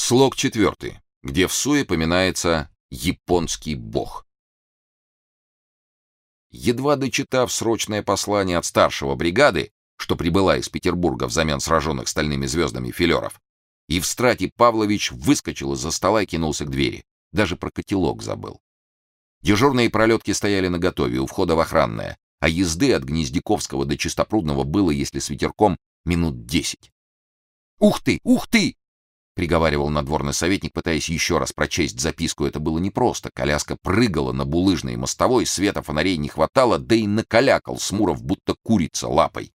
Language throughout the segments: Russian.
Слог четвертый, где в суе поминается японский бог. Едва дочитав срочное послание от старшего бригады, что прибыла из Петербурга взамен сраженных стальными звездами филеров, Евстратий Павлович выскочил из-за стола и кинулся к двери. Даже про котелок забыл. Дежурные пролетки стояли наготове у входа в охранное, а езды от Гнездяковского до Чистопрудного было, если с ветерком, минут десять. «Ух ты! Ух ты!» Приговаривал надворный советник, пытаясь еще раз прочесть записку. Это было непросто. Коляска прыгала на булыжной мостовой, света фонарей не хватало, да и накалякал Смуров, будто курица лапой.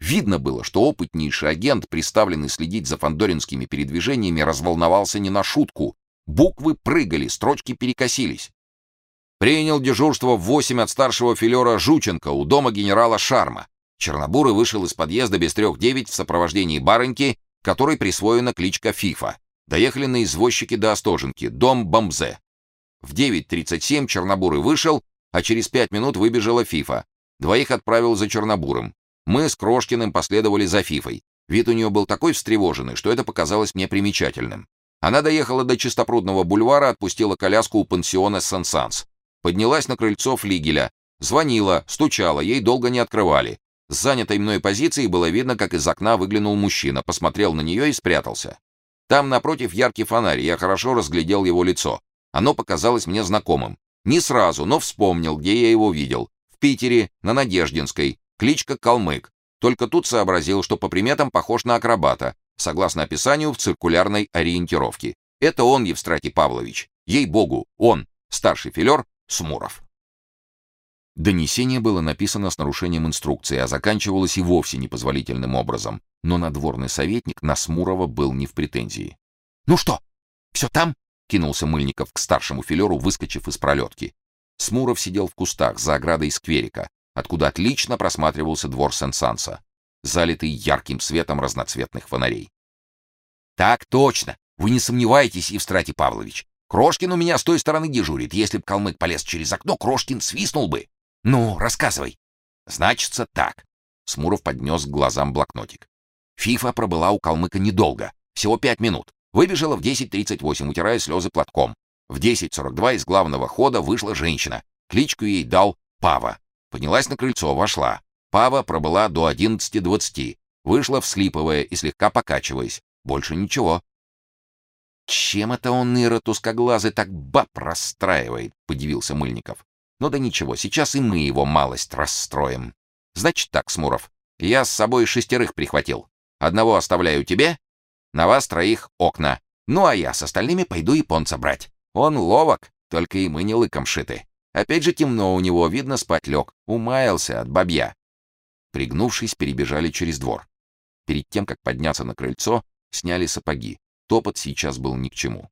Видно было, что опытнейший агент, приставленный следить за фандоринскими передвижениями, разволновался не на шутку. Буквы прыгали, строчки перекосились. Принял дежурство в восемь от старшего филера Жученко у дома генерала Шарма. Чернобурый вышел из подъезда без трех девять в сопровождении барыньки которой присвоена кличка Фифа. Доехали на извозчике до Остоженки, дом Бомзе. В 9.37 Чернобурый вышел, а через пять минут выбежала Фифа. Двоих отправил за Чернобурым. Мы с Крошкиным последовали за Фифой. Вид у нее был такой встревоженный, что это показалось мне примечательным. Она доехала до Чистопрудного бульвара, отпустила коляску у пансиона Сен-Санс. Поднялась на крыльцо флигеля. Звонила, стучала, ей долго не открывали. С занятой мной позиции было видно, как из окна выглянул мужчина, посмотрел на нее и спрятался. Там напротив яркий фонарь, я хорошо разглядел его лицо. Оно показалось мне знакомым. Не сразу, но вспомнил, где я его видел. В Питере, на Надеждинской, кличка Калмык. Только тут сообразил, что по приметам похож на акробата, согласно описанию в циркулярной ориентировке. Это он, Евстратий Павлович. Ей-богу, он, старший филер Смуров. Донесение было написано с нарушением инструкции, а заканчивалось и вовсе непозволительным образом. Но надворный советник на Смурова был не в претензии. «Ну что, все там?» — кинулся Мыльников к старшему филеру, выскочив из пролетки. Смуров сидел в кустах за оградой скверика, откуда отлично просматривался двор Сен-Санса, залитый ярким светом разноцветных фонарей. «Так точно! Вы не сомневайтесь, Евстратий Павлович. Крошкин у меня с той стороны дежурит. Если б калмык полез через окно, Крошкин свистнул бы. Ну, рассказывай. Значится так. Смуров поднес к глазам блокнотик. Фифа пробыла у калмыка недолго, всего пять минут. Выбежала в 10:38, утирая слезы платком. В 10:42 из главного хода вышла женщина. Кличку ей дал Пава. Поднялась на крыльцо, вошла. Пава пробыла до 11:20. Вышла вслипывая и слегка покачиваясь. Больше ничего. Чем это он Ирод узкоглазый так баб расстраивает, подивился Мыльников. Ну да ничего, сейчас и мы его малость расстроим. Значит так, Смуров, я с собой шестерых прихватил. Одного оставляю тебе, на вас троих окна. Ну а я с остальными пойду японца брать. Он ловок, только и мы не лыком шиты. Опять же темно у него, видно, спать лег. Умаялся от бабья. Пригнувшись, перебежали через двор. Перед тем, как подняться на крыльцо, сняли сапоги. Топот сейчас был ни к чему.